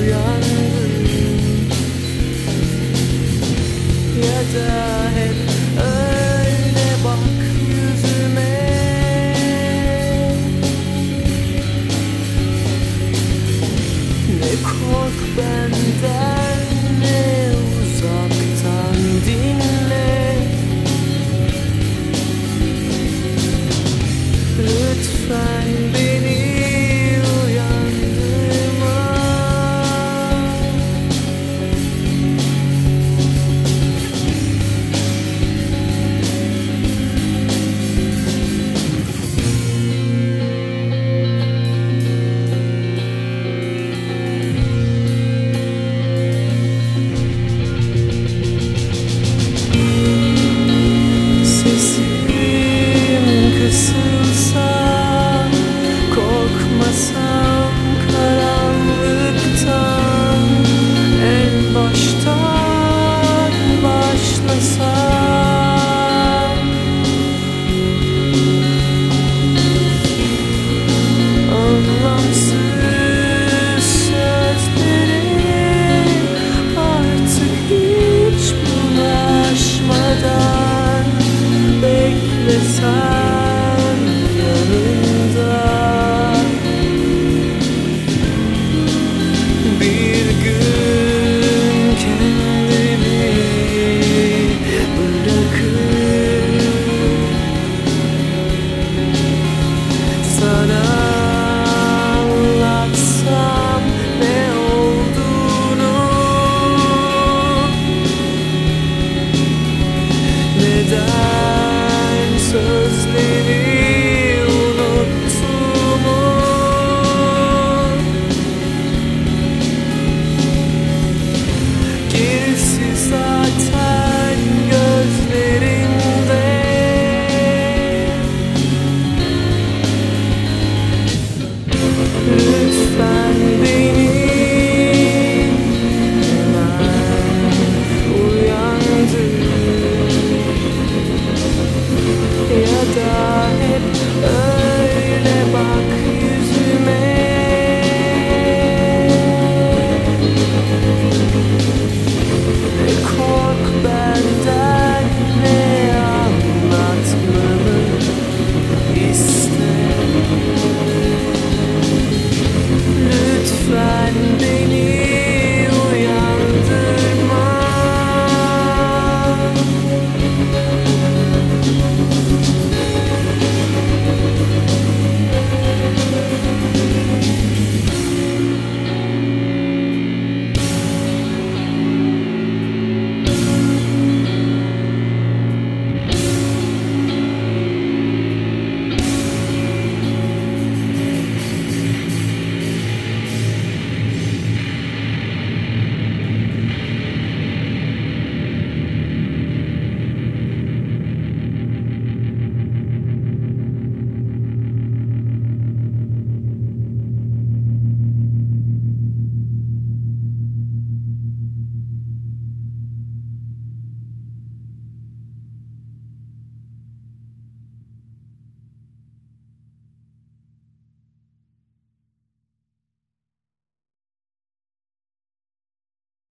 uyandım Ya da hep öyle bak yüzüme. Ne kork benden? This sun.